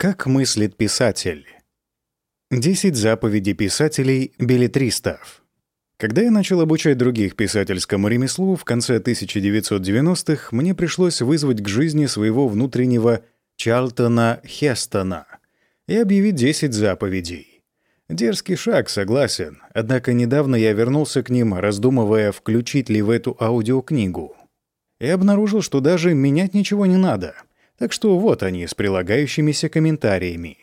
Как мыслит писатель? 10 заповедей писателей-билетристов. Когда я начал обучать других писательскому ремеслу в конце 1990-х, мне пришлось вызвать к жизни своего внутреннего Чарлтона Хестона и объявить 10 заповедей. Дерзкий шаг, согласен, однако недавно я вернулся к ним, раздумывая, включить ли в эту аудиокнигу. И обнаружил, что даже менять ничего не надо — так что вот они с прилагающимися комментариями.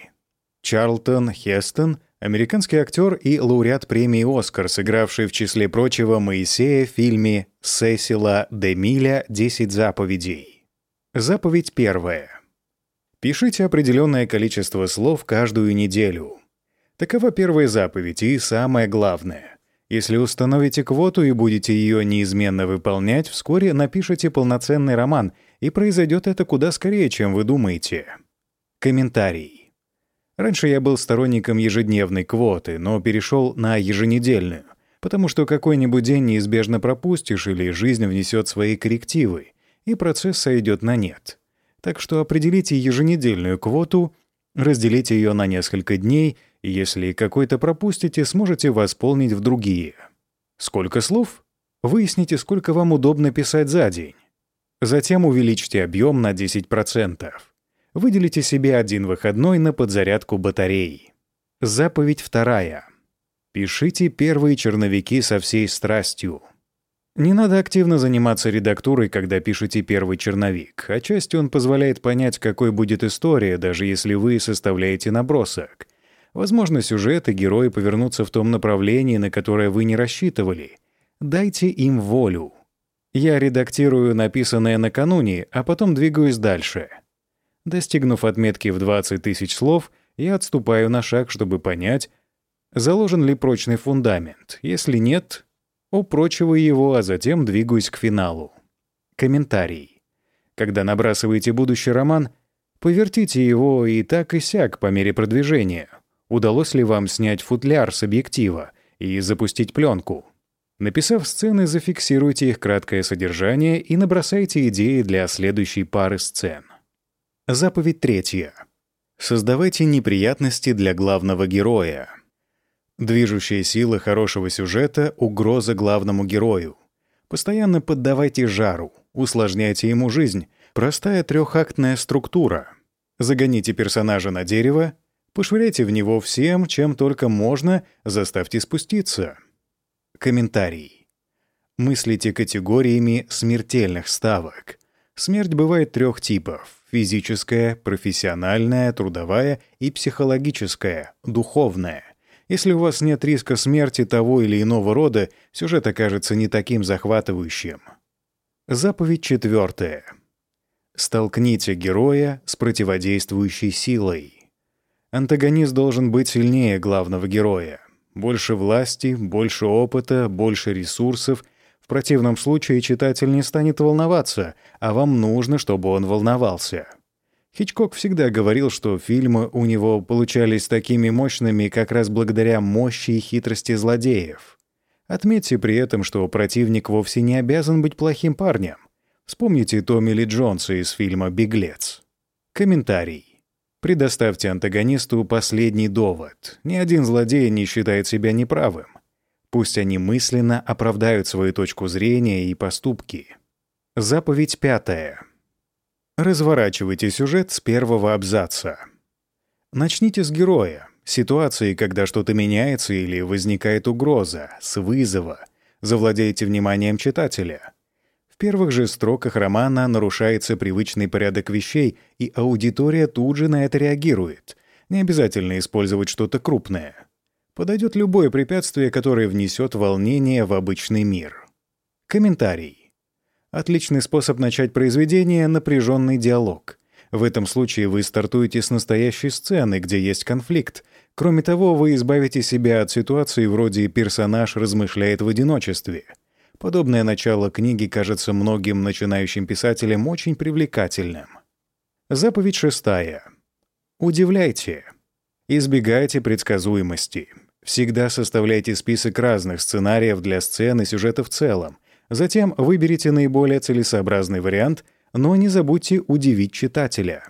Чарлтон Хестон — американский актер и лауреат премии «Оскар», сыгравший в числе прочего Моисея в фильме Сесила де Миля «Десять заповедей». Заповедь первая. Пишите определенное количество слов каждую неделю. Такова первая заповедь и самое главное. Если установите квоту и будете ее неизменно выполнять, вскоре напишите полноценный роман — и произойдет это куда скорее, чем вы думаете. Комментарий. Раньше я был сторонником ежедневной квоты, но перешел на еженедельную, потому что какой-нибудь день неизбежно пропустишь или жизнь внесет свои коррективы, и процесс сойдет на нет. Так что определите еженедельную квоту, разделите ее на несколько дней, если какой-то пропустите, сможете восполнить в другие. Сколько слов? Выясните, сколько вам удобно писать за день. Затем увеличьте объем на 10%. Выделите себе один выходной на подзарядку батареи. Заповедь вторая. Пишите первые черновики со всей страстью. Не надо активно заниматься редактурой, когда пишете первый черновик. Отчасти он позволяет понять, какой будет история, даже если вы составляете набросок. Возможно, сюжет и герои повернутся в том направлении, на которое вы не рассчитывали. Дайте им волю. Я редактирую написанное накануне, а потом двигаюсь дальше. Достигнув отметки в 20 тысяч слов, я отступаю на шаг, чтобы понять, заложен ли прочный фундамент. Если нет, упрочиваю его, а затем двигаюсь к финалу. Комментарий. Когда набрасываете будущий роман, повертите его и так и сяк по мере продвижения. Удалось ли вам снять футляр с объектива и запустить пленку? Написав сцены, зафиксируйте их краткое содержание и набросайте идеи для следующей пары сцен. Заповедь третья. Создавайте неприятности для главного героя. Движущая сила хорошего сюжета — угроза главному герою. Постоянно поддавайте жару, усложняйте ему жизнь. Простая трехактная структура. Загоните персонажа на дерево, пошвыряйте в него всем, чем только можно, заставьте спуститься — Комментарий. Мыслите категориями смертельных ставок. Смерть бывает трех типов — физическая, профессиональная, трудовая и психологическая, духовная. Если у вас нет риска смерти того или иного рода, сюжет окажется не таким захватывающим. Заповедь четвертая. Столкните героя с противодействующей силой. Антагонист должен быть сильнее главного героя. Больше власти, больше опыта, больше ресурсов. В противном случае читатель не станет волноваться, а вам нужно, чтобы он волновался. Хичкок всегда говорил, что фильмы у него получались такими мощными как раз благодаря мощи и хитрости злодеев. Отметьте при этом, что противник вовсе не обязан быть плохим парнем. Вспомните Томми Ли Джонса из фильма «Беглец». Комментарий. Предоставьте антагонисту последний довод. Ни один злодей не считает себя неправым. Пусть они мысленно оправдают свою точку зрения и поступки. Заповедь пятая. Разворачивайте сюжет с первого абзаца. Начните с героя, ситуации, когда что-то меняется или возникает угроза, с вызова. Завладейте вниманием читателя. В первых же строках романа нарушается привычный порядок вещей, и аудитория тут же на это реагирует. Не обязательно использовать что-то крупное. Подойдет любое препятствие, которое внесет волнение в обычный мир. Комментарий. Отличный способ начать произведение — напряженный диалог. В этом случае вы стартуете с настоящей сцены, где есть конфликт. Кроме того, вы избавите себя от ситуации вроде «персонаж размышляет в одиночестве». Подобное начало книги кажется многим начинающим писателям очень привлекательным. Заповедь шестая. Удивляйте. Избегайте предсказуемости. Всегда составляйте список разных сценариев для сцены и сюжета в целом. Затем выберите наиболее целесообразный вариант, но не забудьте удивить читателя.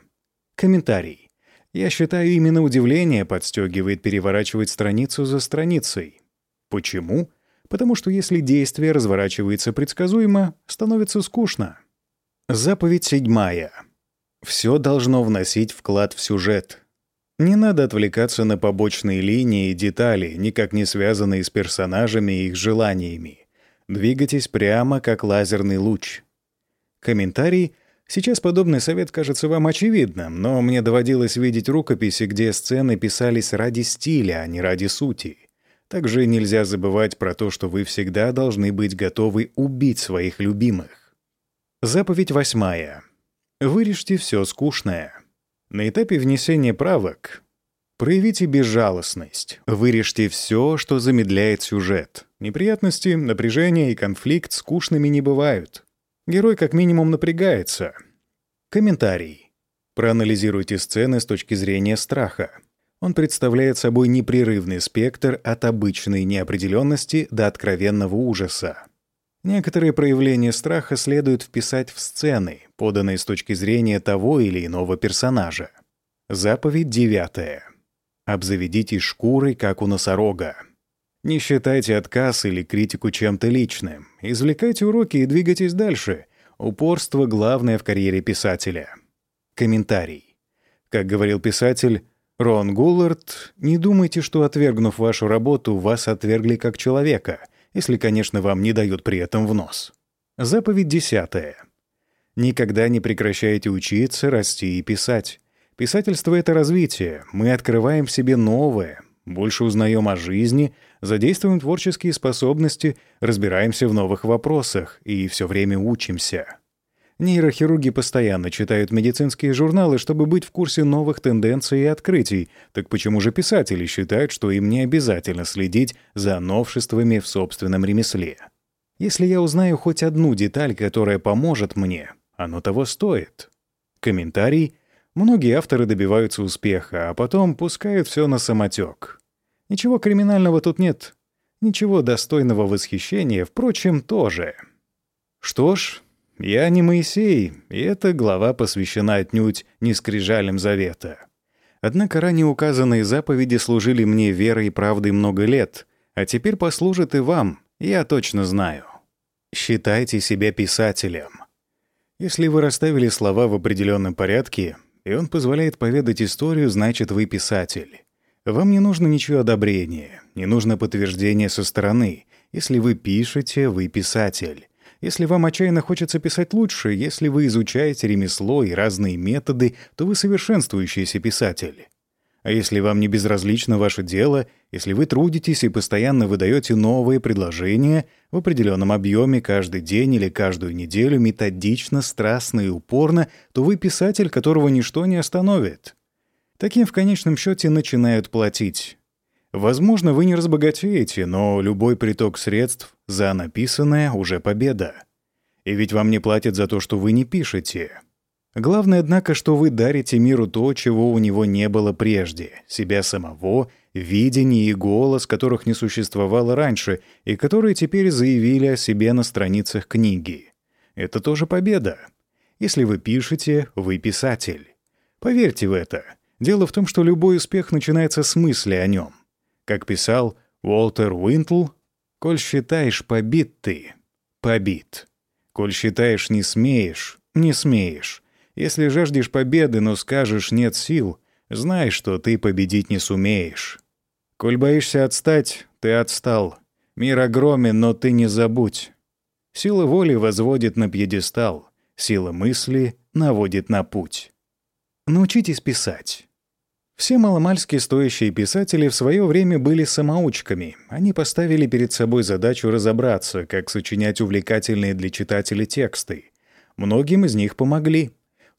Комментарий. Я считаю, именно удивление подстегивает переворачивать страницу за страницей. Почему? Потому что если действие разворачивается предсказуемо, становится скучно. Заповедь седьмая. Все должно вносить вклад в сюжет. Не надо отвлекаться на побочные линии и детали, никак не связанные с персонажами и их желаниями. Двигайтесь прямо, как лазерный луч. Комментарий. Сейчас подобный совет кажется вам очевидным, но мне доводилось видеть рукописи, где сцены писались ради стиля, а не ради сути. Также нельзя забывать про то, что вы всегда должны быть готовы убить своих любимых. Заповедь восьмая. Вырежьте все скучное. На этапе внесения правок проявите безжалостность. Вырежьте все, что замедляет сюжет. Неприятности, напряжение и конфликт скучными не бывают. Герой как минимум напрягается. Комментарий. Проанализируйте сцены с точки зрения страха. Он представляет собой непрерывный спектр от обычной неопределенности до откровенного ужаса. Некоторые проявления страха следует вписать в сцены, поданные с точки зрения того или иного персонажа. Заповедь девятая. Обзаведитесь шкурой, как у носорога. Не считайте отказ или критику чем-то личным. Извлекайте уроки и двигайтесь дальше. Упорство — главное в карьере писателя. Комментарий. Как говорил писатель Рон Гуллард, не думайте, что, отвергнув вашу работу, вас отвергли как человека — если, конечно, вам не дают при этом в нос. Заповедь десятая. Никогда не прекращайте учиться, расти и писать. Писательство — это развитие. Мы открываем в себе новое, больше узнаем о жизни, задействуем творческие способности, разбираемся в новых вопросах и все время учимся. Нейрохирурги постоянно читают медицинские журналы, чтобы быть в курсе новых тенденций и открытий. Так почему же писатели считают, что им не обязательно следить за новшествами в собственном ремесле? Если я узнаю хоть одну деталь, которая поможет мне, оно того стоит. Комментарий. Многие авторы добиваются успеха, а потом пускают все на самотек. Ничего криминального тут нет. Ничего достойного восхищения, впрочем, тоже. Что ж, я не Моисей, и эта глава посвящена отнюдь не скрижалям завета. Однако ранее указанные заповеди служили мне верой и правдой много лет, а теперь послужат и вам, я точно знаю. Считайте себя писателем. Если вы расставили слова в определенном порядке, и он позволяет поведать историю, значит, вы писатель. Вам не нужно ничего одобрения, не нужно подтверждения со стороны. Если вы пишете, вы писатель. Если вам отчаянно хочется писать лучше, если вы изучаете ремесло и разные методы, то вы совершенствующийся писатель. А если вам не безразлично ваше дело, если вы трудитесь и постоянно выдаете новые предложения в определенном объеме каждый день или каждую неделю, методично, страстно и упорно, то вы писатель, которого ничто не остановит. Таким в конечном счете начинают платить. Возможно, вы не разбогатеете, но любой приток средств за написанное уже победа. И ведь вам не платят за то, что вы не пишете. Главное, однако, что вы дарите миру то, чего у него не было прежде — себя самого, видение и голос, которых не существовало раньше, и которые теперь заявили о себе на страницах книги. Это тоже победа. Если вы пишете, вы писатель. Поверьте в это. Дело в том, что любой успех начинается с мысли о нем. Как писал Уолтер Уинтл, «Коль считаешь побит ты, побит. Коль считаешь не смеешь, не смеешь. Если жаждешь победы, но скажешь «нет сил», знай, что ты победить не сумеешь. Коль боишься отстать, ты отстал. Мир огромен, но ты не забудь. Сила воли возводит на пьедестал, сила мысли наводит на путь. Научитесь писать. Все маломальски стоящие писатели в свое время были самоучками. Они поставили перед собой задачу разобраться, как сочинять увлекательные для читателя тексты. Многим из них помогли.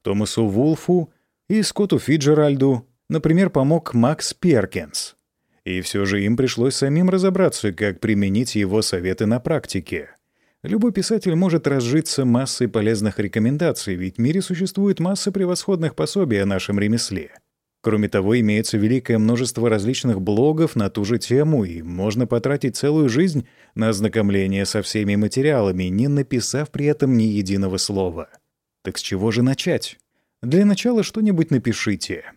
Томасу Вулфу и Скотту Фиджеральду, например, помог Макс Перкинс. И все же им пришлось самим разобраться, как применить его советы на практике. Любой писатель может разжиться массой полезных рекомендаций, ведь в мире существует масса превосходных пособий о нашем ремесле. Кроме того, имеется великое множество различных блогов на ту же тему, и можно потратить целую жизнь на ознакомление со всеми материалами, не написав при этом ни единого слова. Так с чего же начать? Для начала что-нибудь напишите.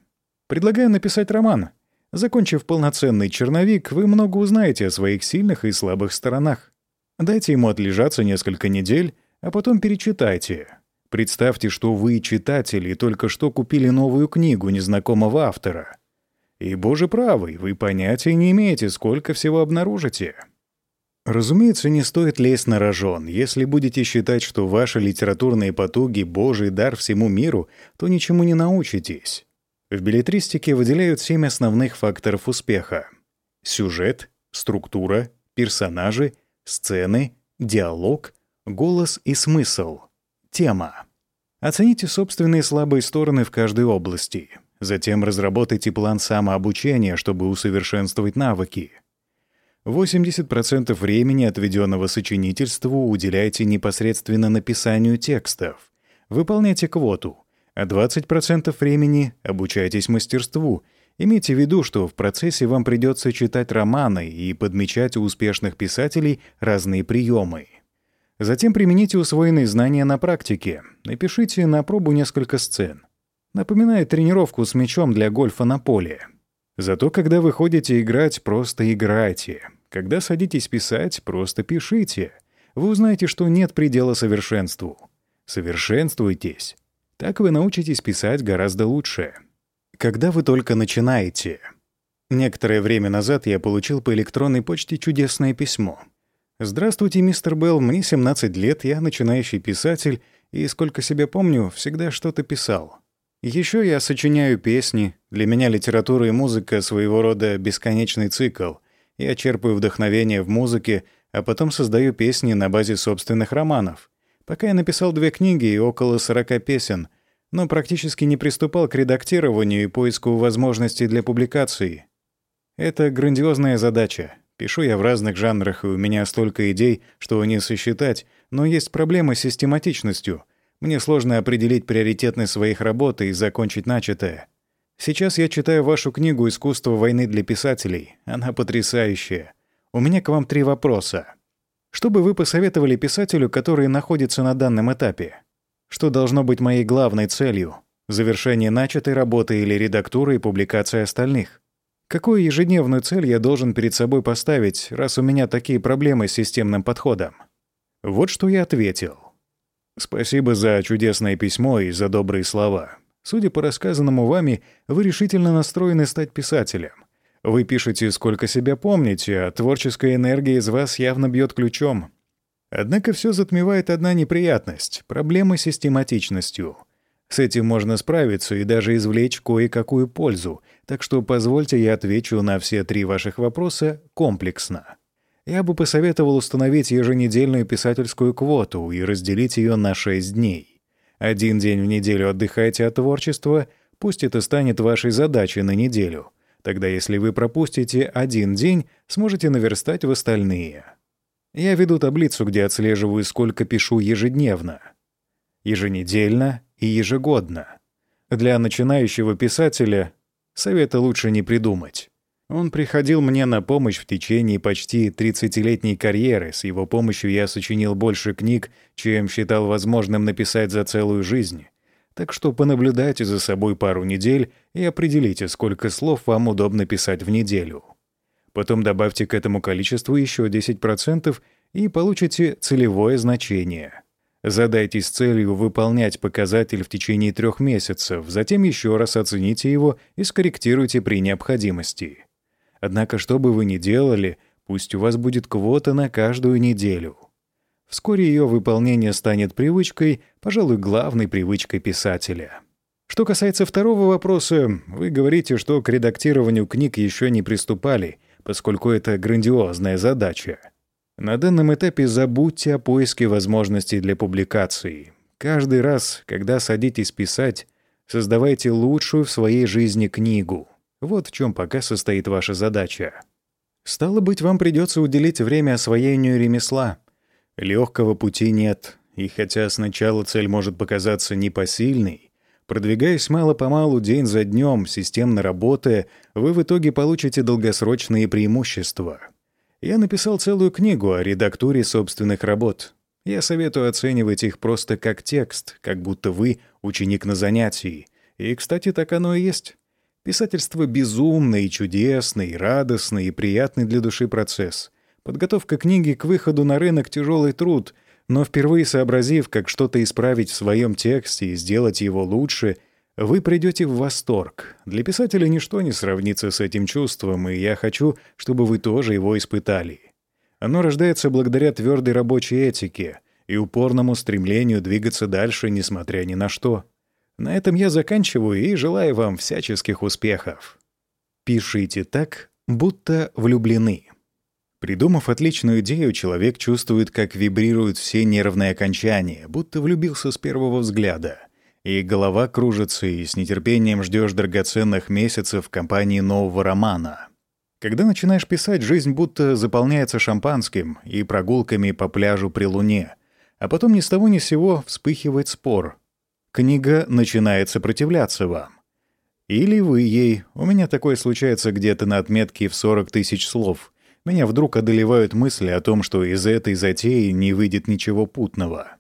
Предлагаю написать роман. Закончив полноценный черновик, вы много узнаете о своих сильных и слабых сторонах. Дайте ему отлежаться несколько недель, а потом перечитайте. Представьте, что вы, читатели, только что купили новую книгу незнакомого автора. И, боже правый, вы понятия не имеете, сколько всего обнаружите. Разумеется, не стоит лезть на рожон. Если будете считать, что ваши литературные потуги — божий дар всему миру, то ничему не научитесь. В билетристике выделяют семь основных факторов успеха. Сюжет, структура, персонажи, сцены, диалог, голос и смысл. Тема. Оцените собственные слабые стороны в каждой области. Затем разработайте план самообучения, чтобы усовершенствовать навыки. 80% времени, отведенного сочинительству, уделяйте непосредственно написанию текстов. Выполняйте квоту. А 20% времени обучайтесь мастерству. Имейте в виду, что в процессе вам придется читать романы и подмечать у успешных писателей разные приемы. Затем примените усвоенные знания на практике. Напишите на пробу несколько сцен. Напоминает тренировку с мячом для гольфа на поле. Зато когда вы ходите играть, просто играйте. Когда садитесь писать, просто пишите. Вы узнаете, что нет предела совершенству. Совершенствуйтесь. Так вы научитесь писать гораздо лучше. Когда вы только начинаете. Некоторое время назад я получил по электронной почте чудесное письмо. «Здравствуйте, мистер Белл, мне 17 лет, я начинающий писатель, и, сколько себя помню, всегда что-то писал. Еще я сочиняю песни. Для меня литература и музыка — своего рода бесконечный цикл. Я черпаю вдохновение в музыке, а потом создаю песни на базе собственных романов. Пока я написал две книги и около 40 песен, но практически не приступал к редактированию и поиску возможностей для публикации. Это грандиозная задача. Пишу я в разных жанрах, и у меня столько идей, что не сосчитать, но есть проблема с систематичностью — мне сложно определить приоритетность своих работ и закончить начатое. Сейчас я читаю вашу книгу «Искусство войны для писателей». Она потрясающая. У меня к вам три вопроса. Что бы вы посоветовали писателю, который находится на данном этапе? Что должно быть моей главной целью? Завершение начатой работы или редактура и публикация остальных? Какую ежедневную цель я должен перед собой поставить, раз у меня такие проблемы с системным подходом? Вот что я ответил. Спасибо за чудесное письмо и за добрые слова. Судя по рассказанному вами, вы решительно настроены стать писателем. Вы пишете, сколько себя помните, а творческая энергия из вас явно бьет ключом. Однако все затмевает одна неприятность — проблема с систематичностью. С этим можно справиться и даже извлечь кое-какую пользу, так что позвольте я отвечу на все три ваших вопроса комплексно я бы посоветовал установить еженедельную писательскую квоту и разделить ее на 6 дней. Один день в неделю отдыхайте от творчества, пусть это станет вашей задачей на неделю. Тогда если вы пропустите один день, сможете наверстать в остальные. Я веду таблицу, где отслеживаю, сколько пишу ежедневно, еженедельно и ежегодно. Для начинающего писателя совета лучше не придумать. Он приходил мне на помощь в течение почти 30-летней карьеры. С его помощью я сочинил больше книг, чем считал возможным написать за целую жизнь. Так что понаблюдайте за собой пару недель и определите, сколько слов вам удобно писать в неделю. Потом добавьте к этому количеству еще 10% и получите целевое значение. Задайтесь целью выполнять показатель в течение трех месяцев, затем еще раз оцените его и скорректируйте при необходимости. Однако, что бы вы ни делали, пусть у вас будет квота на каждую неделю. Вскоре ее выполнение станет привычкой, пожалуй, главной привычкой писателя. Что касается второго вопроса, вы говорите, что к редактированию книг еще не приступали, поскольку это грандиозная задача. На данном этапе забудьте о поиске возможностей для публикации. Каждый раз, когда садитесь писать, создавайте лучшую в своей жизни книгу. Вот в чем пока состоит ваша задача. Стало быть, вам придется уделить время освоению ремесла. Легкого пути нет, и хотя сначала цель может показаться непосильной, продвигаясь мало-помалу день за днем, системно работая, вы в итоге получите долгосрочные преимущества. Я написал целую книгу о редактуре собственных работ. Я советую оценивать их просто как текст, как будто вы ученик на занятии. И, кстати, так оно и есть. Писательство — безумный, чудесный, радостный и приятный для души процесс. Подготовка книги к выходу на рынок — тяжелый труд, но впервые сообразив, как что-то исправить в своем тексте и сделать его лучше, вы придете в восторг. Для писателя ничто не сравнится с этим чувством, и я хочу, чтобы вы тоже его испытали. Оно рождается благодаря твердой рабочей этике и упорному стремлению двигаться дальше, несмотря ни на что. На этом я заканчиваю и желаю вам всяческих успехов. Пишите так, будто влюблены. Придумав отличную идею, человек чувствует, как вибрируют все нервные окончания, будто влюбился с первого взгляда. И голова кружится, и с нетерпением ждешь драгоценных месяцев в компании нового романа. Когда начинаешь писать, жизнь будто заполняется шампанским и прогулками по пляжу при луне, а потом ни с того ни с сего вспыхивает спор — книга начинает сопротивляться вам. Или вы ей. У меня такое случается где-то на отметке в 40 тысяч слов. Меня вдруг одолевают мысли о том, что из этой затеи не выйдет ничего путного.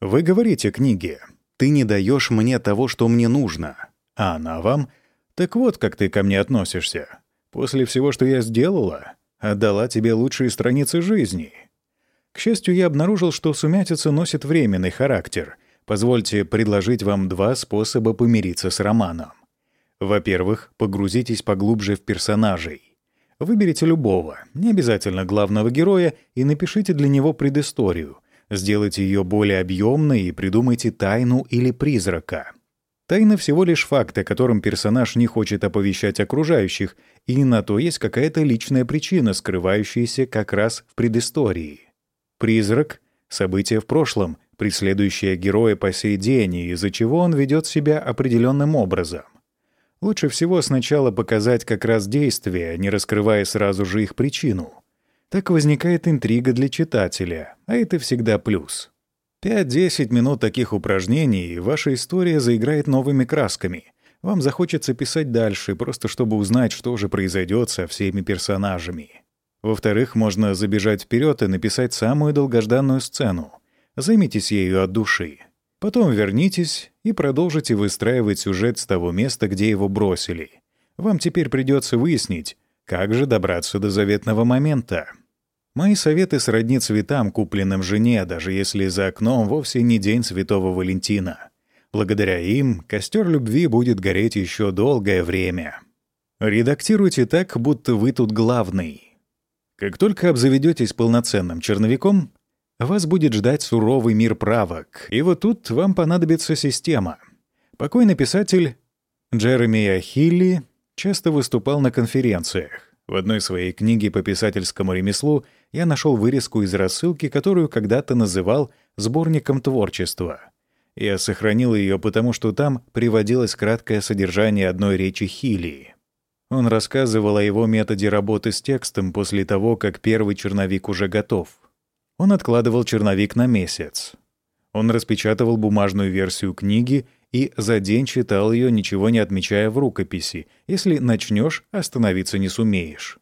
Вы говорите книге, «Ты не даешь мне того, что мне нужно», а она вам «Так вот, как ты ко мне относишься. После всего, что я сделала, отдала тебе лучшие страницы жизни». К счастью, я обнаружил, что сумятица носит временный характер, Позвольте предложить вам два способа помириться с романом. Во-первых, погрузитесь поглубже в персонажей. Выберите любого, не обязательно главного героя, и напишите для него предысторию. Сделайте ее более объемной и придумайте тайну или призрака. Тайна всего лишь факт, о котором персонаж не хочет оповещать окружающих, и на то есть какая-то личная причина, скрывающаяся как раз в предыстории. Призрак — событие в прошлом, преследующая героя по сей день, из-за чего он ведет себя определенным образом. Лучше всего сначала показать как раз действия, не раскрывая сразу же их причину. Так возникает интрига для читателя, а это всегда плюс. 5-10 минут таких упражнений, и ваша история заиграет новыми красками. Вам захочется писать дальше, просто чтобы узнать, что же произойдет со всеми персонажами. Во-вторых, можно забежать вперед и написать самую долгожданную сцену. Займитесь ею от души. Потом вернитесь и продолжите выстраивать сюжет с того места, где его бросили. Вам теперь придется выяснить, как же добраться до заветного момента. Мои советы сродни цветам, купленным жене, даже если за окном вовсе не день Святого Валентина. Благодаря им костер любви будет гореть еще долгое время. Редактируйте так, будто вы тут главный. Как только обзаведетесь полноценным черновиком, вас будет ждать суровый мир правок, и вот тут вам понадобится система. Покойный писатель Джеремия Хилли часто выступал на конференциях. В одной своей книге по писательскому ремеслу я нашел вырезку из рассылки, которую когда-то называл «сборником творчества». Я сохранил ее, потому что там приводилось краткое содержание одной речи Хилли. Он рассказывал о его методе работы с текстом после того, как первый черновик уже готов — он откладывал черновик на месяц. Он распечатывал бумажную версию книги и за день читал ее, ничего не отмечая в рукописи. Если начнешь, остановиться не сумеешь.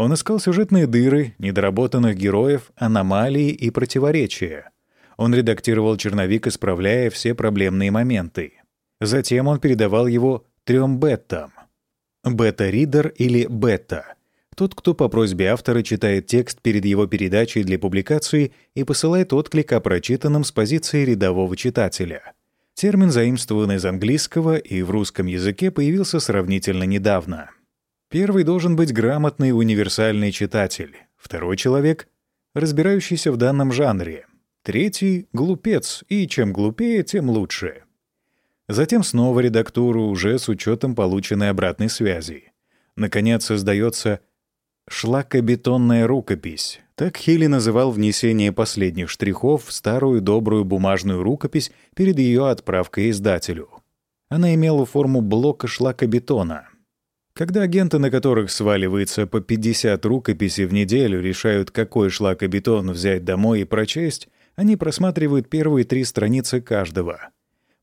Он искал сюжетные дыры, недоработанных героев, аномалии и противоречия. Он редактировал черновик, исправляя все проблемные моменты. Затем он передавал его трем бетам. Бета-ридер или бета — тот, кто по просьбе автора читает текст перед его передачей для публикации и посылает отклик о прочитанном с позиции рядового читателя. Термин заимствован из английского и в русском языке появился сравнительно недавно. Первый должен быть грамотный универсальный читатель, второй человек — разбирающийся в данном жанре, третий — глупец, и чем глупее, тем лучше. Затем снова редактуру уже с учетом полученной обратной связи. Наконец создается Шлакобетонная рукопись. Так Хилли называл внесение последних штрихов в старую добрую бумажную рукопись перед ее отправкой издателю. Она имела форму блока шлакобетона. Когда агенты, на которых сваливается по 50 рукописей в неделю, решают, какой шлакобетон взять домой и прочесть, они просматривают первые три страницы каждого.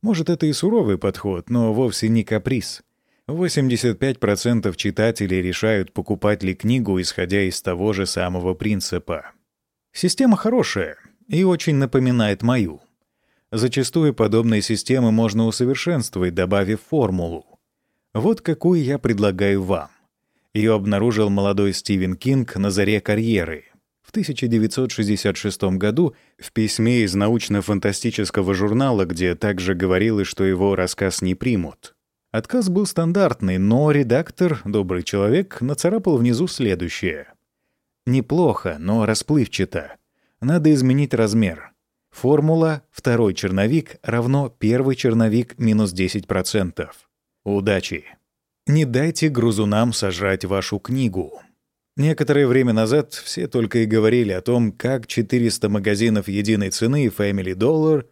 Может, это и суровый подход, но вовсе не каприз. 85% читателей решают, покупать ли книгу, исходя из того же самого принципа. Система хорошая и очень напоминает мою. Зачастую подобные системы можно усовершенствовать, добавив формулу. Вот какую я предлагаю вам. Ее обнаружил молодой Стивен Кинг на заре карьеры. В 1966 году в письме из научно-фантастического журнала, где также говорилось, что его рассказ не примут. Отказ был стандартный, но редактор, добрый человек, нацарапал внизу следующее. «Неплохо, но расплывчато. Надо изменить размер. Формула «второй черновик» равно «первый черновик минус 10%». Удачи! Не дайте грузунам сожрать вашу книгу. Некоторое время назад все только и говорили о том, как 400 магазинов единой цены Family Dollar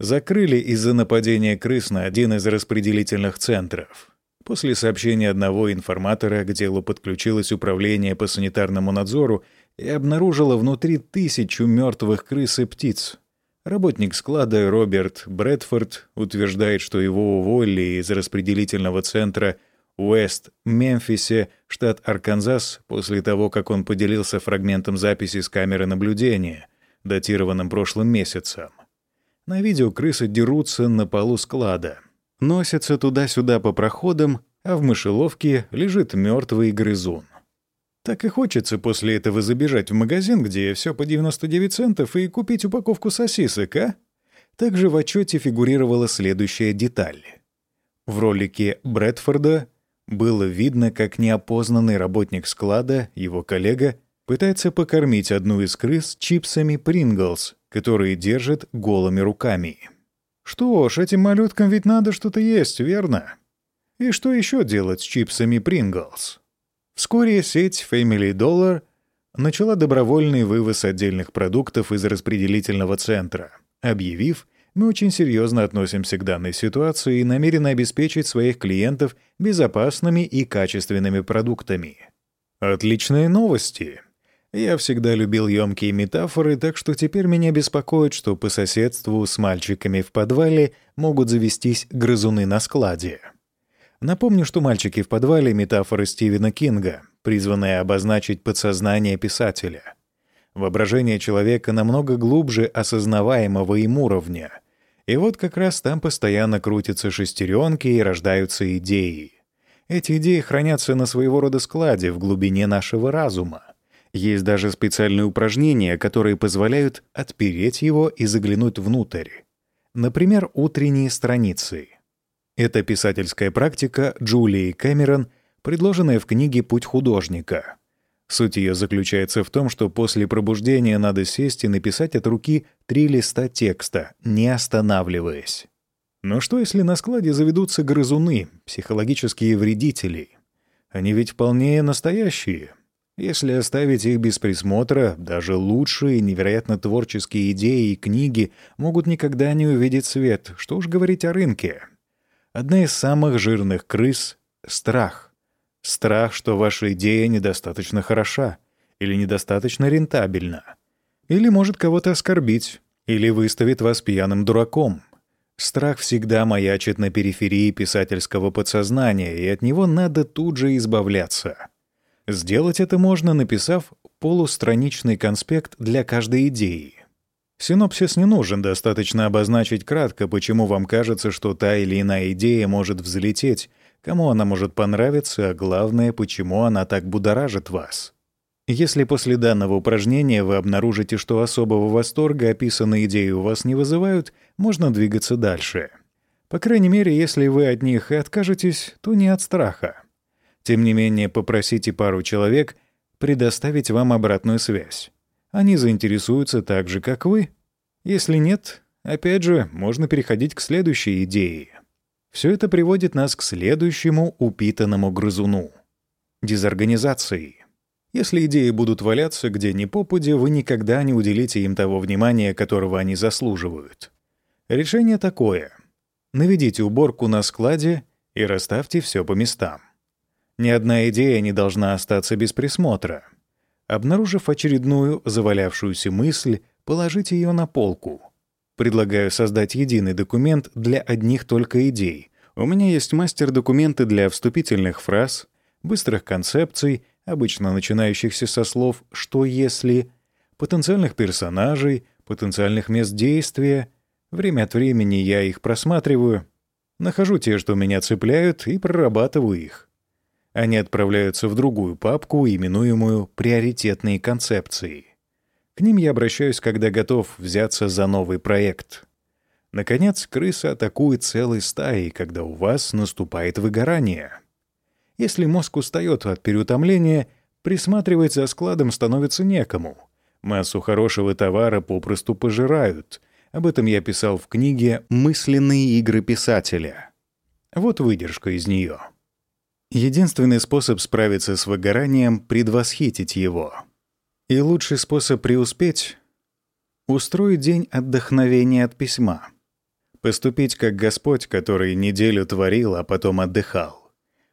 закрыли из-за нападения крыс на один из распределительных центров. После сообщения одного информатора к делу подключилось управление по санитарному надзору и обнаружило внутри тысячу мертвых крыс и птиц. Работник склада Роберт Брэдфорд утверждает, что его уволили из распределительного центра Уэст Мемфисе, штат Арканзас, после того, как он поделился фрагментом записи с камеры наблюдения, датированным прошлым месяцем. На видео крысы дерутся на полу склада, носятся туда-сюда по проходам, а в мышеловке лежит мертвый грызун. Так и хочется после этого забежать в магазин, где все по 99 центов, и купить упаковку сосисок, а? Также в отчете фигурировала следующая деталь. В ролике Брэдфорда было видно, как неопознанный работник склада, его коллега, пытается покормить одну из крыс чипсами Принглс, которые держит голыми руками. Что ж, этим малюткам ведь надо что-то есть, верно? И что еще делать с чипсами Принглс? Вскоре сеть Family Dollar начала добровольный вывоз отдельных продуктов из распределительного центра, объявив, мы очень серьезно относимся к данной ситуации и намерены обеспечить своих клиентов безопасными и качественными продуктами. Отличные новости. Я всегда любил емкие метафоры, так что теперь меня беспокоит, что по соседству с мальчиками в подвале могут завестись грызуны на складе. Напомню, что «Мальчики в подвале» — метафора Стивена Кинга, призванная обозначить подсознание писателя. Воображение человека намного глубже осознаваемого им уровня. И вот как раз там постоянно крутятся шестеренки и рождаются идеи. Эти идеи хранятся на своего рода складе в глубине нашего разума. Есть даже специальные упражнения, которые позволяют отпереть его и заглянуть внутрь. Например, утренние страницы — это писательская практика Джулии Кэмерон, предложенная в книге «Путь художника». Суть ее заключается в том, что после пробуждения надо сесть и написать от руки три листа текста, не останавливаясь. Но что, если на складе заведутся грызуны, психологические вредители? Они ведь вполне настоящие. Если оставить их без присмотра, даже лучшие, невероятно творческие идеи и книги могут никогда не увидеть свет, что уж говорить о рынке. Одна из самых жирных крыс — страх. Страх, что ваша идея недостаточно хороша или недостаточно рентабельна. Или может кого-то оскорбить, или выставит вас пьяным дураком. Страх всегда маячит на периферии писательского подсознания, и от него надо тут же избавляться. Сделать это можно, написав полустраничный конспект для каждой идеи. Синопсис не нужен, достаточно обозначить кратко, почему вам кажется, что та или иная идея может взлететь, кому она может понравиться, а главное, почему она так будоражит вас. Если после данного упражнения вы обнаружите, что особого восторга описанные идеи у вас не вызывают, можно двигаться дальше. По крайней мере, если вы от них и откажетесь, то не от страха. Тем не менее, попросите пару человек предоставить вам обратную связь. Они заинтересуются так же, как вы. Если нет, опять же, можно переходить к следующей идее. Все это приводит нас к следующему упитанному грызуну — дезорганизации. Если идеи будут валяться где ни попадя, вы никогда не уделите им того внимания, которого они заслуживают. Решение такое. Наведите уборку на складе и расставьте все по местам. Ни одна идея не должна остаться без присмотра — Обнаружив очередную завалявшуюся мысль, положите ее на полку. Предлагаю создать единый документ для одних только идей. У меня есть мастер-документы для вступительных фраз, быстрых концепций, обычно начинающихся со слов «что если», потенциальных персонажей, потенциальных мест действия. Время от времени я их просматриваю. Нахожу те, что меня цепляют, и прорабатываю их. Они отправляются в другую папку, именуемую «Приоритетные концепции». К ним я обращаюсь, когда готов взяться за новый проект. Наконец, крыса атакует целой стаей, когда у вас наступает выгорание. Если мозг устает от переутомления, присматривать за складом становится некому. Массу хорошего товара попросту пожирают. Об этом я писал в книге «Мысленные игры писателя». Вот выдержка из нее. Единственный способ справиться с выгоранием — предвосхитить его. И лучший способ преуспеть — устроить день отдохновения от письма. Поступить как Господь, который неделю творил, а потом отдыхал.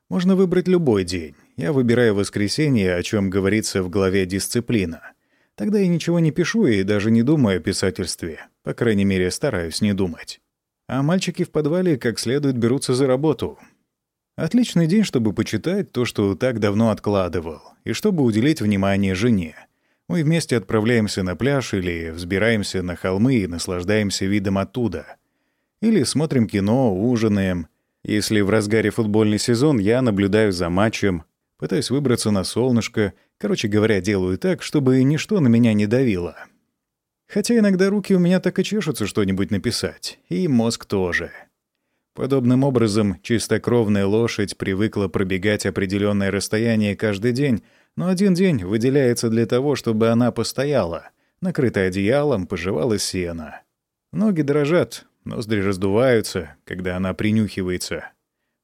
Можно выбрать любой день. Я выбираю воскресенье, о чем говорится в главе «Дисциплина». Тогда я ничего не пишу и даже не думаю о писательстве. По крайней мере, стараюсь не думать. А мальчики в подвале как следует берутся за работу. Отличный день, чтобы почитать то, что так давно откладывал, и чтобы уделить внимание жене. Мы вместе отправляемся на пляж или взбираемся на холмы и наслаждаемся видом оттуда. Или смотрим кино, ужинаем. Если в разгаре футбольный сезон, я наблюдаю за матчем, пытаюсь выбраться на солнышко. Короче говоря, делаю так, чтобы ничто на меня не давило. Хотя иногда руки у меня так и чешутся что-нибудь написать. И мозг тоже. Подобным образом, чистокровная лошадь привыкла пробегать определенное расстояние каждый день, но один день выделяется для того, чтобы она постояла, накрытая одеялом, пожевала сено. Ноги дрожат, ноздри раздуваются, когда она принюхивается.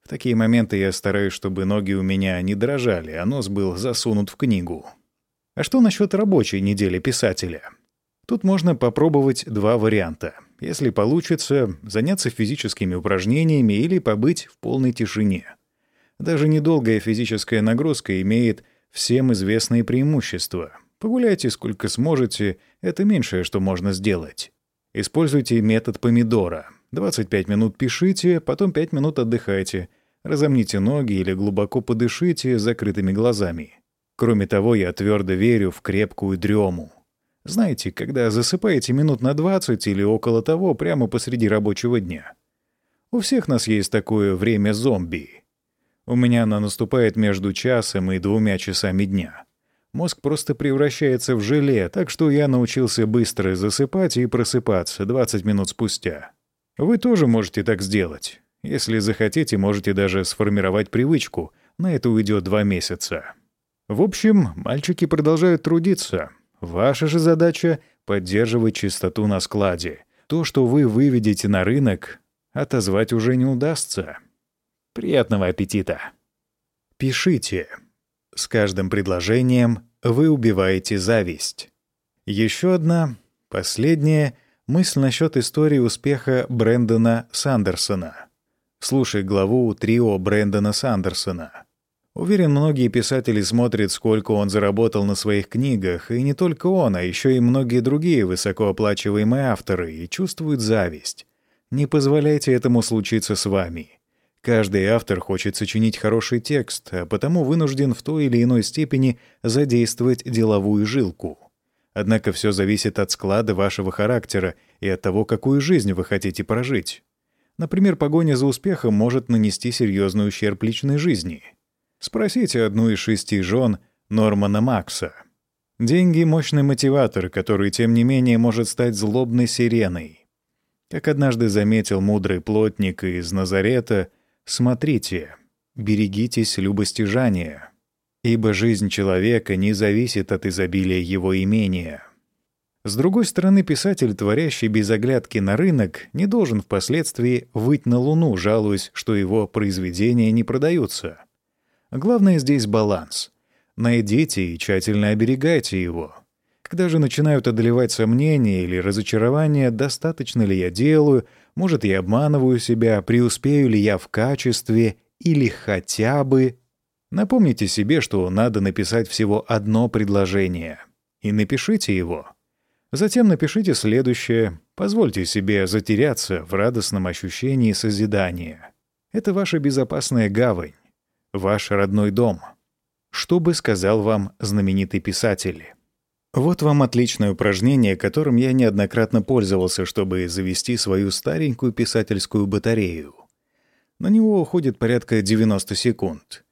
В такие моменты я стараюсь, чтобы ноги у меня не дрожали, а нос был засунут в книгу. А что насчет рабочей недели писателя? Тут можно попробовать два варианта — если получится, заняться физическими упражнениями или побыть в полной тишине. Даже недолгая физическая нагрузка имеет всем известные преимущества. Погуляйте сколько сможете, это меньшее, что можно сделать. Используйте метод помидора. 25 минут пишите, потом 5 минут отдыхайте. Разомните ноги или глубоко подышите закрытыми глазами. Кроме того, я твердо верю в крепкую дрему. Знаете, когда засыпаете минут на 20 или около того прямо посреди рабочего дня. У всех нас есть такое время зомби. У меня оно наступает между часом и двумя часами дня. Мозг просто превращается в желе, так что я научился быстро засыпать и просыпаться 20 минут спустя. Вы тоже можете так сделать. Если захотите, можете даже сформировать привычку. На это уйдет два месяца. В общем, мальчики продолжают трудиться. Ваша же задача — поддерживать чистоту на складе. То, что вы выведете на рынок, отозвать уже не удастся. Приятного аппетита! Пишите. С каждым предложением вы убиваете зависть. Еще одна, последняя, мысль насчет истории успеха Брэндона Сандерсона. Слушай главу «Трио Брэндона Сандерсона». Уверен, многие писатели смотрят, сколько он заработал на своих книгах, и не только он, а еще и многие другие высокооплачиваемые авторы, и чувствуют зависть. Не позволяйте этому случиться с вами. Каждый автор хочет сочинить хороший текст, а потому вынужден в той или иной степени задействовать деловую жилку. Однако все зависит от склада вашего характера и от того, какую жизнь вы хотите прожить. Например, погоня за успехом может нанести серьезный ущерб личной жизни — Спросите одну из шести жен Нормана Макса. Деньги — мощный мотиватор, который, тем не менее, может стать злобной сиреной. Как однажды заметил мудрый плотник из Назарета, «Смотрите, берегитесь любостяжания, ибо жизнь человека не зависит от изобилия его имения». С другой стороны, писатель, творящий без оглядки на рынок, не должен впоследствии выть на луну, жалуясь, что его произведения не продаются. Главное здесь баланс. Найдите и тщательно оберегайте его. Когда же начинают одолевать сомнения или разочарования, достаточно ли я делаю, может, я обманываю себя, преуспею ли я в качестве или хотя бы... Напомните себе, что надо написать всего одно предложение. И напишите его. Затем напишите следующее. Позвольте себе затеряться в радостном ощущении созидания. Это ваша безопасная гавань ваш родной дом. Что бы сказал вам знаменитый писатель? Вот вам отличное упражнение, которым я неоднократно пользовался, чтобы завести свою старенькую писательскую батарею. На него уходит порядка 90 секунд.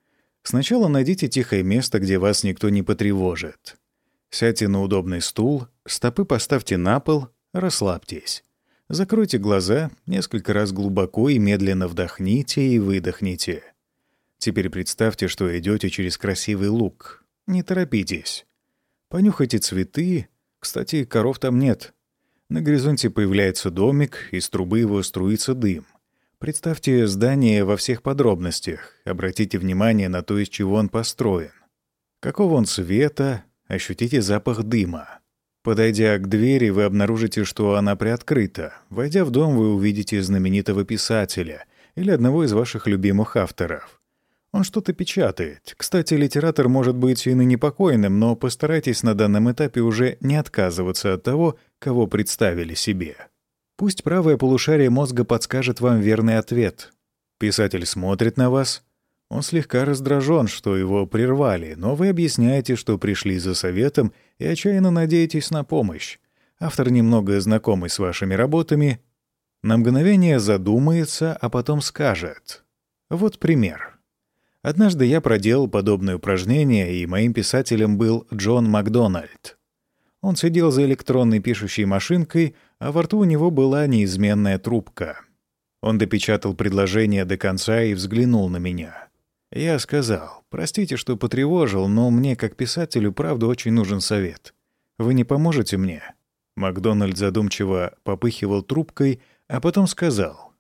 Сначала найдите тихое место, где вас никто не потревожит. Сядьте на удобный стул, стопы поставьте на пол, расслабьтесь. Закройте глаза, несколько раз глубоко и медленно вдохните и выдохните. Теперь представьте, что идете через красивый луг. Не торопитесь. Понюхайте цветы. Кстати, коров там нет. На горизонте появляется домик, из трубы его струится дым. Представьте здание во всех подробностях. Обратите внимание на то, из чего он построен. Какого он цвета, ощутите запах дыма. Подойдя к двери, вы обнаружите, что она приоткрыта. Войдя в дом, вы увидите знаменитого писателя или одного из ваших любимых авторов. Он что-то печатает. Кстати, литератор может быть и ныне покойным, но постарайтесь на данном этапе уже не отказываться от того, кого представили себе. Пусть правое полушарие мозга подскажет вам верный ответ. Писатель смотрит на вас. Он слегка раздражен, что его прервали, но вы объясняете, что пришли за советом и отчаянно надеетесь на помощь. Автор, немного знакомый с вашими работами, на мгновение задумается, а потом скажет. Вот пример. Однажды я проделал подобное упражнение, и моим писателем был Джон Макдональд. Он сидел за электронной пишущей машинкой, а во рту у него была неизменная трубка. Он допечатал предложение до конца и взглянул на меня. Я сказал, «Простите, что потревожил, но мне, как писателю, правда очень нужен совет. Вы не поможете мне?» Макдональд задумчиво попыхивал трубкой, а потом сказал,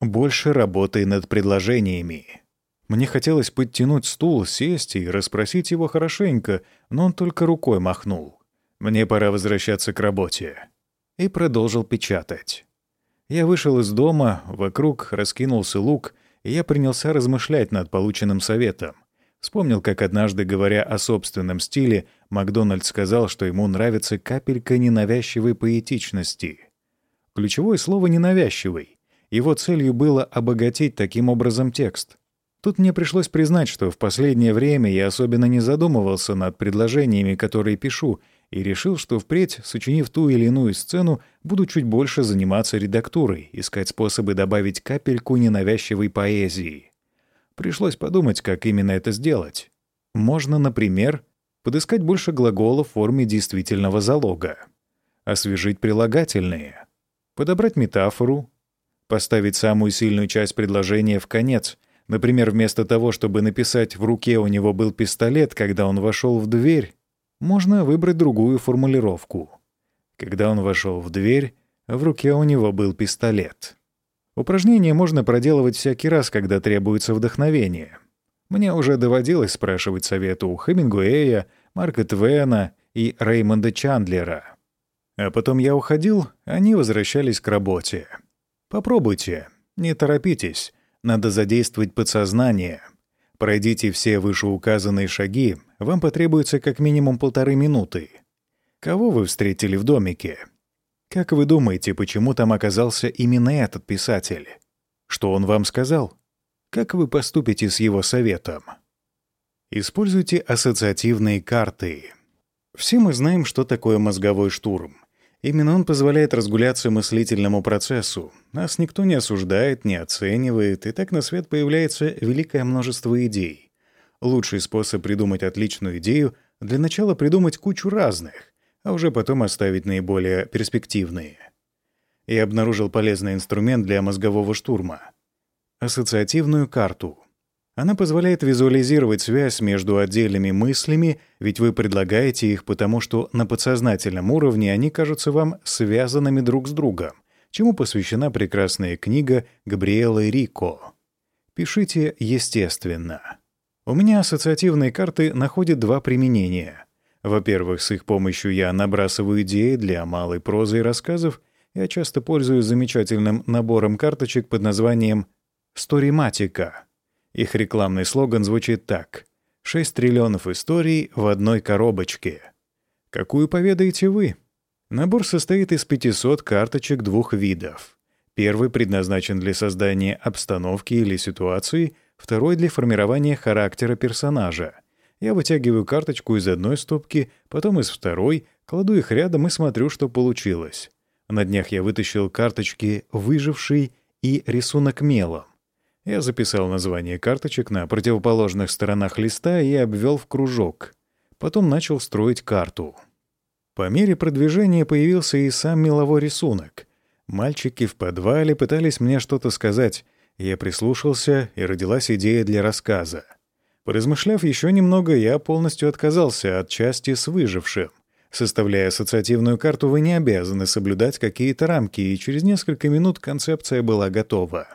«Больше работай над предложениями». Мне хотелось подтянуть стул, сесть и расспросить его хорошенько, но он только рукой махнул. Мне пора возвращаться к работе. И продолжил печатать. Я вышел из дома, вокруг раскинулся лук, и я принялся размышлять над полученным советом. Вспомнил, как однажды, говоря о собственном стиле, Макдональд сказал, что ему нравится капелька ненавязчивой поэтичности. Ключевое слово «ненавязчивый». Его целью было обогатить таким образом текст. Тут мне пришлось признать, что в последнее время я особенно не задумывался над предложениями, которые пишу, и решил, что впредь, сочинив ту или иную сцену, буду чуть больше заниматься редактурой, искать способы добавить капельку ненавязчивой поэзии. Пришлось подумать, как именно это сделать. Можно, например, подыскать больше глаголов в форме действительного залога, освежить прилагательные, подобрать метафору, поставить самую сильную часть предложения в конец. Например, вместо того, чтобы написать «в руке у него был пистолет, когда он вошел в дверь», можно выбрать другую формулировку. Когда он вошел в дверь, в руке у него был пистолет. Упражнение можно проделывать всякий раз, когда требуется вдохновение. Мне уже доводилось спрашивать совету у Хемингуэя, Марка Твена и Реймонда Чандлера. А потом я уходил, они возвращались к работе. Попробуйте, не торопитесь, надо задействовать подсознание — Пройдите все вышеуказанные шаги, вам потребуется как минимум полторы минуты. Кого вы встретили в домике? Как вы думаете, почему там оказался именно этот писатель? Что он вам сказал? Как вы поступите с его советом? Используйте ассоциативные карты. Все мы знаем, что такое мозговой штурм. Именно он позволяет разгуляться мыслительному процессу. Нас никто не осуждает, не оценивает, и так на свет появляется великое множество идей. Лучший способ придумать отличную идею — для начала придумать кучу разных, а уже потом оставить наиболее перспективные. Я обнаружил полезный инструмент для мозгового штурма — ассоциативную карту — она позволяет визуализировать связь между отдельными мыслями, ведь вы предлагаете их потому, что на подсознательном уровне они кажутся вам связанными друг с другом, чему посвящена прекрасная книга Габриэлы Рико. Пишите естественно. У меня ассоциативные карты находят два применения. Во-первых, с их помощью я набрасываю идеи для малой прозы и рассказов. Я часто пользуюсь замечательным набором карточек под названием «Сториматика». Их рекламный слоган звучит так. «Шесть триллионов историй в одной коробочке». Какую поведаете вы? Набор состоит из 500 карточек двух видов. Первый предназначен для создания обстановки или ситуации, второй — для формирования характера персонажа. Я вытягиваю карточку из одной стопки, потом из второй, кладу их рядом и смотрю, что получилось. На днях я вытащил карточки «Выживший» и «Рисунок мелом». Я записал название карточек на противоположных сторонах листа и обвел в кружок. Потом начал строить карту. По мере продвижения появился и сам меловой рисунок. Мальчики в подвале пытались мне что-то сказать. Я прислушался, и родилась идея для рассказа. Поразмышляв еще немного, я полностью отказался от части с выжившим. Составляя ассоциативную карту, вы не обязаны соблюдать какие-то рамки, и через несколько минут концепция была готова.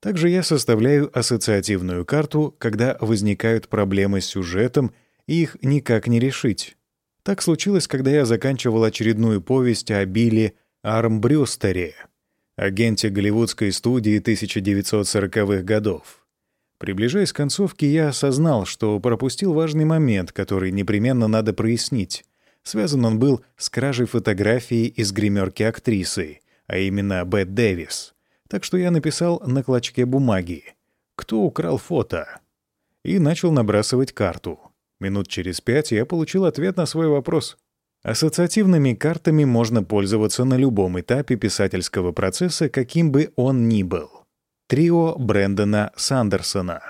Также я составляю ассоциативную карту, когда возникают проблемы с сюжетом, и их никак не решить. Так случилось, когда я заканчивал очередную повесть о Билли Армбрюстере, агенте голливудской студии 1940-х годов. Приближаясь к концовке, я осознал, что пропустил важный момент, который непременно надо прояснить. Связан он был с кражей фотографии из гримерки актрисы, а именно Бет Дэвис. Так что я написал на клочке бумаги «Кто украл фото?» и начал набрасывать карту. Минут через пять я получил ответ на свой вопрос. Ассоциативными картами можно пользоваться на любом этапе писательского процесса, каким бы он ни был. Трио Брэндона Сандерсона.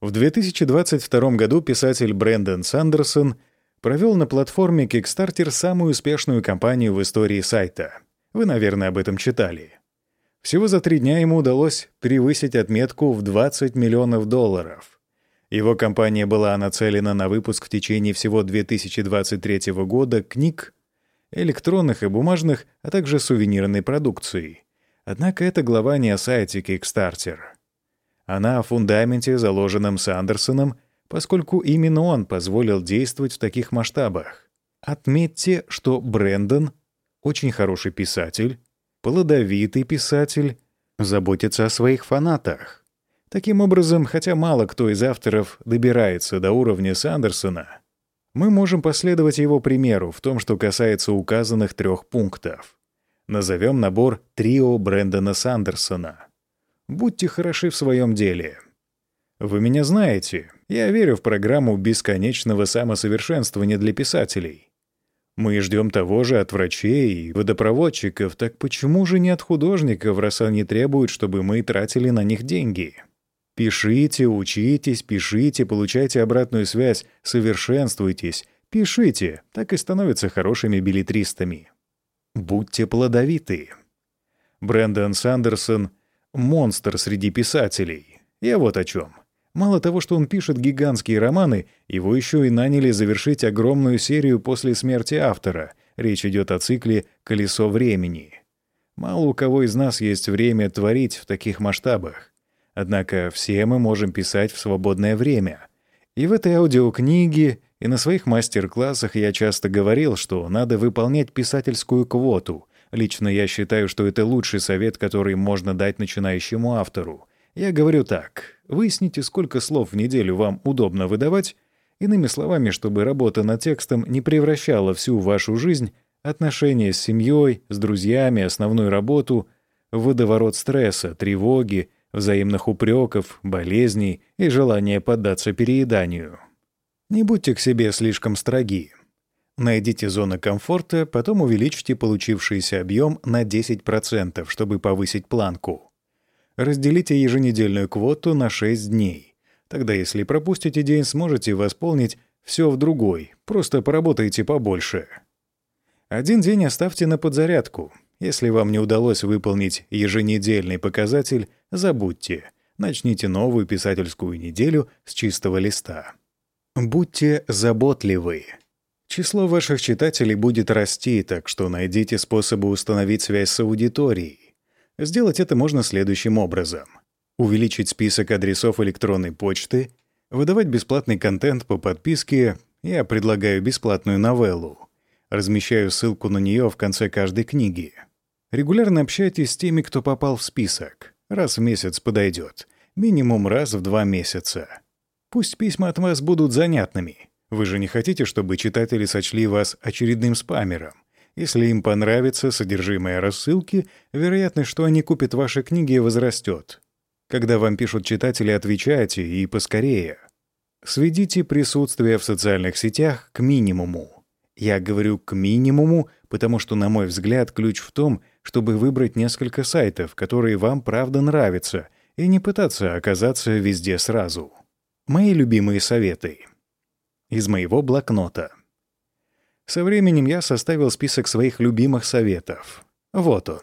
В 2022 году писатель Брэндон Сандерсон провел на платформе Kickstarter самую успешную кампанию в истории сайта. Вы, наверное, об этом читали. Всего за три дня ему удалось превысить отметку в 20 миллионов долларов. Его компания была нацелена на выпуск в течение всего 2023 года книг, электронных и бумажных, а также сувенирной продукции. Однако эта глава не о сайте Kickstarter. Она о фундаменте, заложенном Сандерсоном, поскольку именно он позволил действовать в таких масштабах. Отметьте, что Брэндон — очень хороший писатель, плодовитый писатель, заботится о своих фанатах. Таким образом, хотя мало кто из авторов добирается до уровня Сандерсона, мы можем последовать его примеру в том, что касается указанных трех пунктов. Назовем набор «Трио Брэндона Сандерсона». Будьте хороши в своем деле. Вы меня знаете. Я верю в программу бесконечного самосовершенствования для писателей. Мы ждем того же от врачей и водопроводчиков, так почему же не от художников, раз они требуют, чтобы мы тратили на них деньги? Пишите, учитесь, пишите, получайте обратную связь, совершенствуйтесь, пишите, так и становятся хорошими билетристами. Будьте плодовиты. Брэндон Сандерсон — монстр среди писателей. Я вот о чем. Мало того, что он пишет гигантские романы, его еще и наняли завершить огромную серию после смерти автора. Речь идет о цикле «Колесо времени». Мало у кого из нас есть время творить в таких масштабах. Однако все мы можем писать в свободное время. И в этой аудиокниге, и на своих мастер-классах я часто говорил, что надо выполнять писательскую квоту. Лично я считаю, что это лучший совет, который можно дать начинающему автору. Я говорю так. Выясните, сколько слов в неделю вам удобно выдавать, иными словами, чтобы работа над текстом не превращала всю вашу жизнь, отношения с семьей, с друзьями, основную работу в водоворот стресса, тревоги, взаимных упреков, болезней и желания поддаться перееданию. Не будьте к себе слишком строги. Найдите зону комфорта, потом увеличьте получившийся объем на 10%, чтобы повысить планку. Разделите еженедельную квоту на 6 дней. Тогда, если пропустите день, сможете восполнить все в другой. Просто поработайте побольше. Один день оставьте на подзарядку. Если вам не удалось выполнить еженедельный показатель, забудьте. Начните новую писательскую неделю с чистого листа. Будьте заботливы. Число ваших читателей будет расти, так что найдите способы установить связь с аудиторией. Сделать это можно следующим образом. Увеличить список адресов электронной почты, выдавать бесплатный контент по подписке, я предлагаю бесплатную новеллу. Размещаю ссылку на нее в конце каждой книги. Регулярно общайтесь с теми, кто попал в список. Раз в месяц подойдет. Минимум раз в два месяца. Пусть письма от вас будут занятными. Вы же не хотите, чтобы читатели сочли вас очередным спамером. Если им понравится содержимое рассылки, вероятность, что они купят ваши книги, возрастет. Когда вам пишут читатели, отвечайте и поскорее. Сведите присутствие в социальных сетях к минимуму. Я говорю «к минимуму», потому что, на мой взгляд, ключ в том, чтобы выбрать несколько сайтов, которые вам правда нравятся, и не пытаться оказаться везде сразу. Мои любимые советы. Из моего блокнота. Со временем я составил список своих любимых советов. Вот он.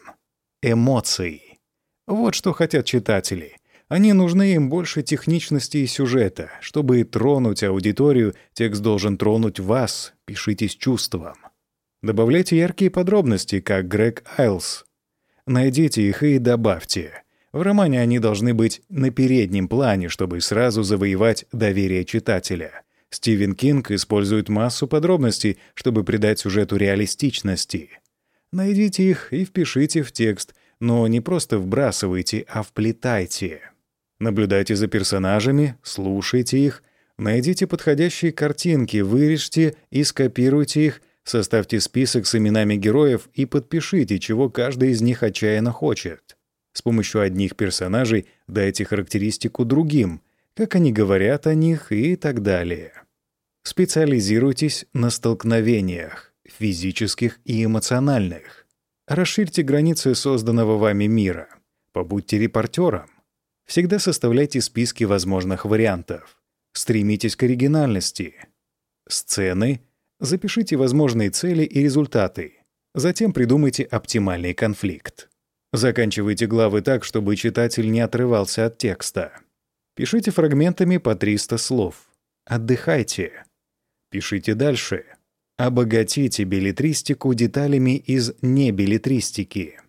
Эмоции. Вот что хотят читатели. Они нужны им больше техничности и сюжета. Чтобы тронуть аудиторию, текст должен тронуть вас. Пишите с чувством. Добавляйте яркие подробности, как Грег Айлс. Найдите их и добавьте. В романе они должны быть на переднем плане, чтобы сразу завоевать доверие читателя. Стивен Кинг использует массу подробностей, чтобы придать сюжету реалистичности. Найдите их и впишите в текст, но не просто вбрасывайте, а вплетайте. Наблюдайте за персонажами, слушайте их, найдите подходящие картинки, вырежьте и скопируйте их, составьте список с именами героев и подпишите, чего каждый из них отчаянно хочет. С помощью одних персонажей дайте характеристику другим, как они говорят о них и так далее. Специализируйтесь на столкновениях, физических и эмоциональных. Расширьте границы созданного вами мира. Побудьте репортером. Всегда составляйте списки возможных вариантов. Стремитесь к оригинальности. Сцены. Запишите возможные цели и результаты. Затем придумайте оптимальный конфликт. Заканчивайте главы так, чтобы читатель не отрывался от текста. Пишите фрагментами по 300 слов. Отдыхайте. Пишите дальше. Обогатите билетристику деталями из небилетристики.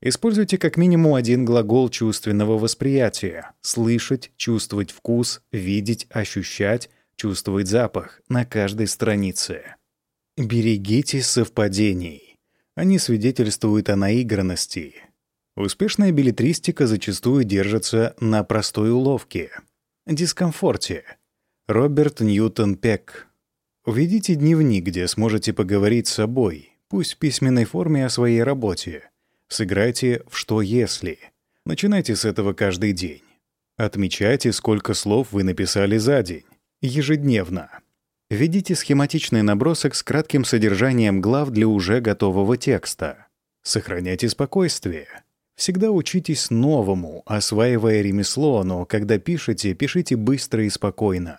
Используйте как минимум один глагол чувственного восприятия — слышать, чувствовать вкус, видеть, ощущать, чувствовать запах на каждой странице. Берегитесь совпадений. Они свидетельствуют о наигранности. Успешная билетристика зачастую держится на простой уловке — дискомфорте. Роберт Ньютон Пек. Уведите дневник, где сможете поговорить с собой, пусть в письменной форме о своей работе — Сыграйте в «что если». Начинайте с этого каждый день. Отмечайте, сколько слов вы написали за день. Ежедневно. Введите схематичный набросок с кратким содержанием глав для уже готового текста. Сохраняйте спокойствие. Всегда учитесь новому, осваивая ремесло, но когда пишете, пишите быстро и спокойно.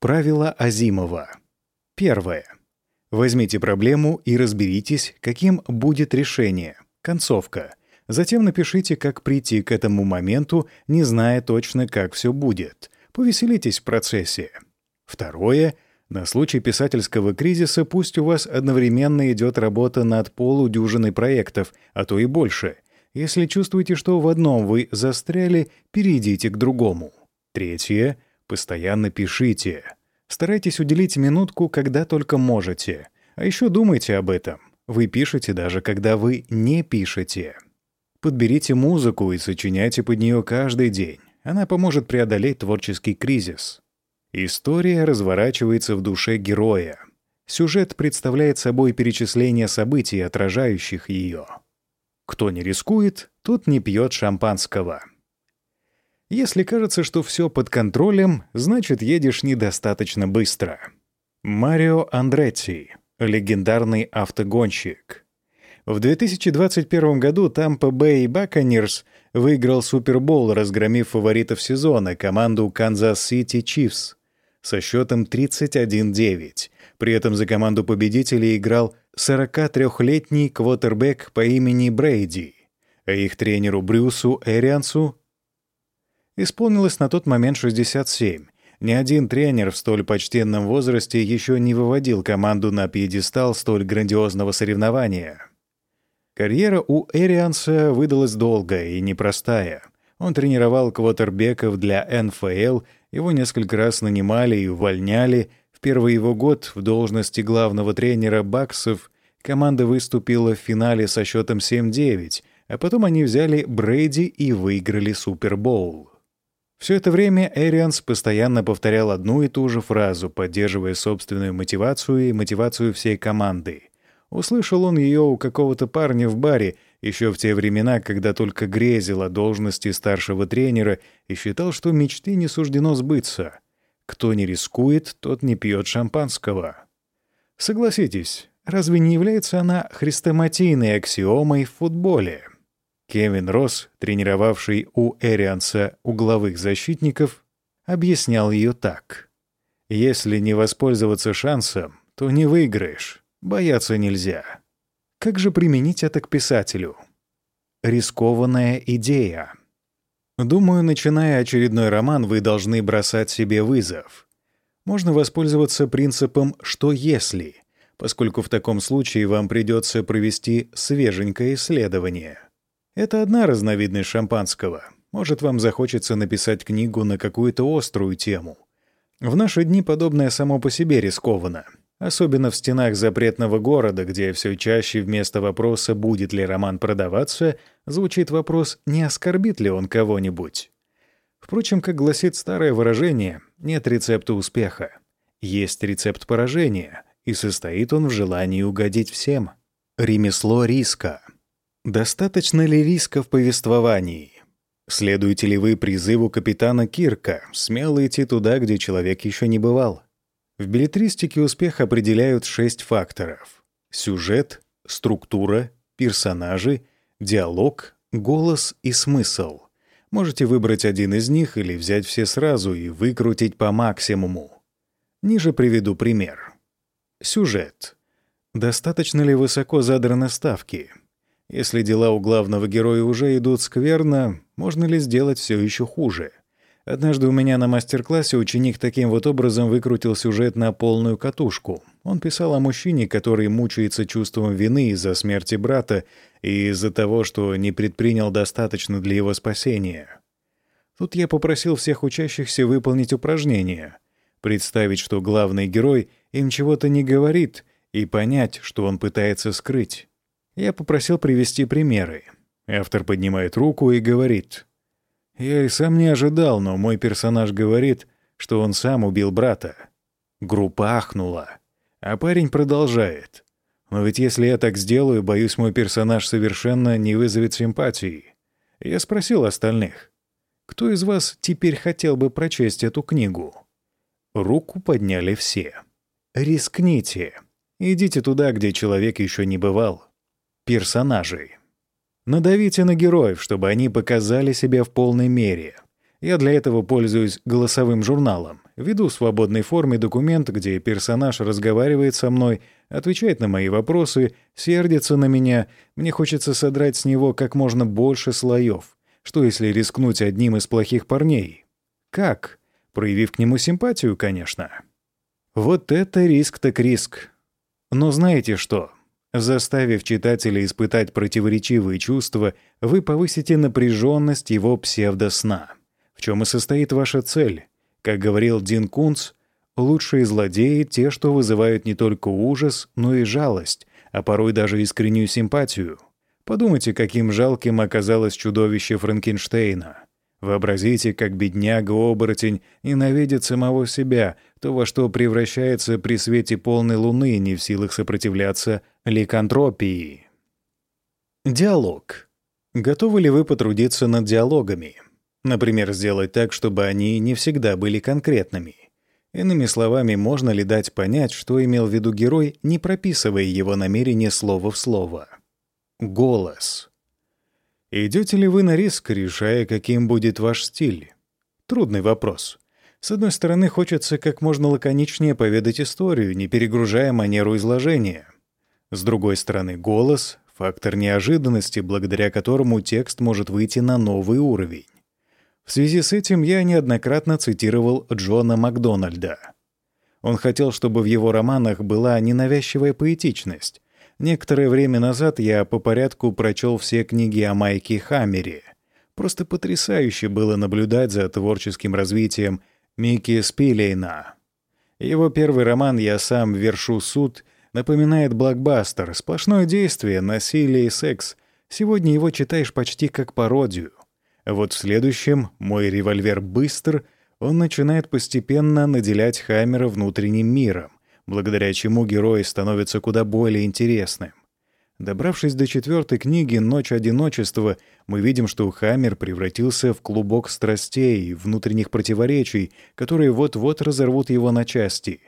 Правило Азимова. Первое. Возьмите проблему и разберитесь, каким будет решение — Концовка. Затем напишите, как прийти к этому моменту, не зная точно, как все будет. Повеселитесь в процессе. Второе. На случай писательского кризиса пусть у вас одновременно идет работа над полудюжиной проектов, а то и больше. Если чувствуете, что в одном вы застряли, перейдите к другому. Третье. Постоянно пишите. Старайтесь уделить минутку, когда только можете. А еще думайте об этом. Вы пишете даже когда вы не пишете. Подберите музыку и сочиняйте под нее каждый день. Она поможет преодолеть творческий кризис. История разворачивается в душе героя. Сюжет представляет собой перечисление событий, отражающих ее. Кто не рискует, тот не пьет шампанского. Если кажется, что все под контролем, значит, едешь недостаточно быстро. Марио Андретти легендарный автогонщик. В 2021 году Tampa Bay Buccaneers выиграл Супербол, разгромив фаворитов сезона, команду City Chiefs, со счетом 31-9. При этом за команду победителей играл 43-летний квотербек по имени Брейди, а их тренеру Брюсу Эриансу исполнилось на тот момент 67, ни один тренер в столь почтенном возрасте еще не выводил команду на пьедестал столь грандиозного соревнования. Карьера у Эрианса выдалась долгая и непростая. Он тренировал квотербеков для НФЛ, его несколько раз нанимали и увольняли. Первый его год в должности главного тренера Баксов команда выступила в финале со счетом 7-9, а потом они взяли Брейди и выиграли Супербоул. Все это время Эрианс постоянно повторял одну и ту же фразу, поддерживая собственную мотивацию и мотивацию всей команды. Услышал он ее у какого-то парня в баре еще в те времена, когда только грезил о должности старшего тренера и считал, что мечты не суждено сбыться. Кто не рискует, тот не пьет шампанского. Согласитесь, разве не является она хрестоматийной аксиомой в футболе? Кевин Росс, тренировавший у Эрианса угловых защитников, объяснял ее так. «Если не воспользоваться шансом, то не выиграешь. Бояться нельзя». Как же применить это к писателю? Рискованная идея. Думаю, начиная очередной роман, вы должны бросать себе вызов. Можно воспользоваться принципом «что если», поскольку в таком случае вам придется провести свеженькое исследование. Это одна разновидность шампанского. Может, вам захочется написать книгу на какую-то острую тему. В наши дни подобное само по себе рискованно. Особенно в стенах запретного города, где все чаще вместо вопроса «будет ли роман продаваться» звучит вопрос «не оскорбит ли он кого-нибудь?». Впрочем, как гласит старое выражение, нет рецепта успеха. Есть рецепт поражения, и состоит он в желании угодить всем. Ремесло риска. Достаточно ли риска в повествовании? Следуете ли вы призыву капитана Кирка смело идти туда, где человек еще не бывал? В билетристике успех определяют шесть факторов. Сюжет, структура, персонажи, диалог, голос и смысл. Можете выбрать один из них или взять все сразу и выкрутить по максимуму. Ниже приведу пример. Сюжет. Достаточно ли высоко задраны ставки? Если дела у главного героя уже идут скверно, можно ли сделать все еще хуже? Однажды у меня на мастер-классе ученик таким вот образом выкрутил сюжет на полную катушку. Он писал о мужчине, который мучается чувством вины из-за смерти брата и из-за того, что не предпринял достаточно для его спасения. Тут я попросил всех учащихся выполнить упражнение, представить, что главный герой им чего-то не говорит, и понять, что он пытается скрыть. Я попросил привести примеры. Автор поднимает руку и говорит — я и сам не ожидал, но мой персонаж говорит, что он сам убил брата. Группа ахнула. А парень продолжает. Но ведь если я так сделаю, боюсь, мой персонаж совершенно не вызовет симпатии. Я спросил остальных. Кто из вас теперь хотел бы прочесть эту книгу? Руку подняли все. Рискните. Идите туда, где человек еще не бывал. Персонажей. Надавите на героев, чтобы они показали себя в полной мере. Я для этого пользуюсь голосовым журналом. Веду в свободной форме документ, где персонаж разговаривает со мной, отвечает на мои вопросы, сердится на меня. Мне хочется содрать с него как можно больше слоев. Что если рискнуть одним из плохих парней? Как? Проявив к нему симпатию, конечно. Вот это риск так риск. Но знаете что? Заставив читателя испытать противоречивые чувства, вы повысите напряженность его псевдосна. В чем и состоит ваша цель. Как говорил Дин Кунц, лучшие злодеи — те, что вызывают не только ужас, но и жалость, а порой даже искреннюю симпатию. Подумайте, каким жалким оказалось чудовище Франкенштейна. Вообразите, как бедняга-оборотень ненавидит самого себя, то, во что превращается при свете полной луны, не в силах сопротивляться ликантропии. Диалог. Готовы ли вы потрудиться над диалогами? Например, сделать так, чтобы они не всегда были конкретными. Иными словами, можно ли дать понять, что имел в виду герой, не прописывая его намерение слово в слово? Голос. Идете ли вы на риск, решая, каким будет ваш стиль? Трудный вопрос. С одной стороны, хочется как можно лаконичнее поведать историю, не перегружая манеру изложения. С другой стороны, голос — фактор неожиданности, благодаря которому текст может выйти на новый уровень. В связи с этим я неоднократно цитировал Джона Макдональда. Он хотел, чтобы в его романах была ненавязчивая поэтичность, Некоторое время назад я по порядку прочел все книги о Майке Хаммере. Просто потрясающе было наблюдать за творческим развитием Микки Спилейна. Его первый роман «Я сам вершу суд» напоминает блокбастер, сплошное действие, насилие и секс. Сегодня его читаешь почти как пародию. Вот в следующем «Мой револьвер быстр» он начинает постепенно наделять Хаммера внутренним миром, благодаря чему герой становится куда более интересным. Добравшись до четвертой книги «Ночь одиночества», мы видим, что Хаммер превратился в клубок страстей и внутренних противоречий, которые вот-вот разорвут его на части.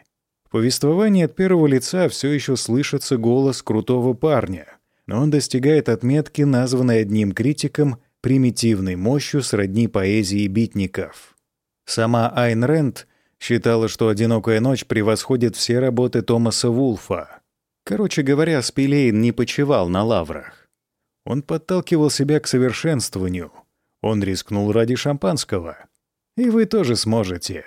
В повествовании от первого лица все еще слышится голос крутого парня. но он достигает отметки, названной одним критиком примитивной мощью сродни поэзии битников. Сама Айн Рэнд считала, что «Одинокая ночь» превосходит все работы Томаса Вулфа. Короче говоря, Спилейн не почивал на лаврах. Он подталкивал себя к совершенствованию. Он рискнул ради шампанского. И вы тоже сможете.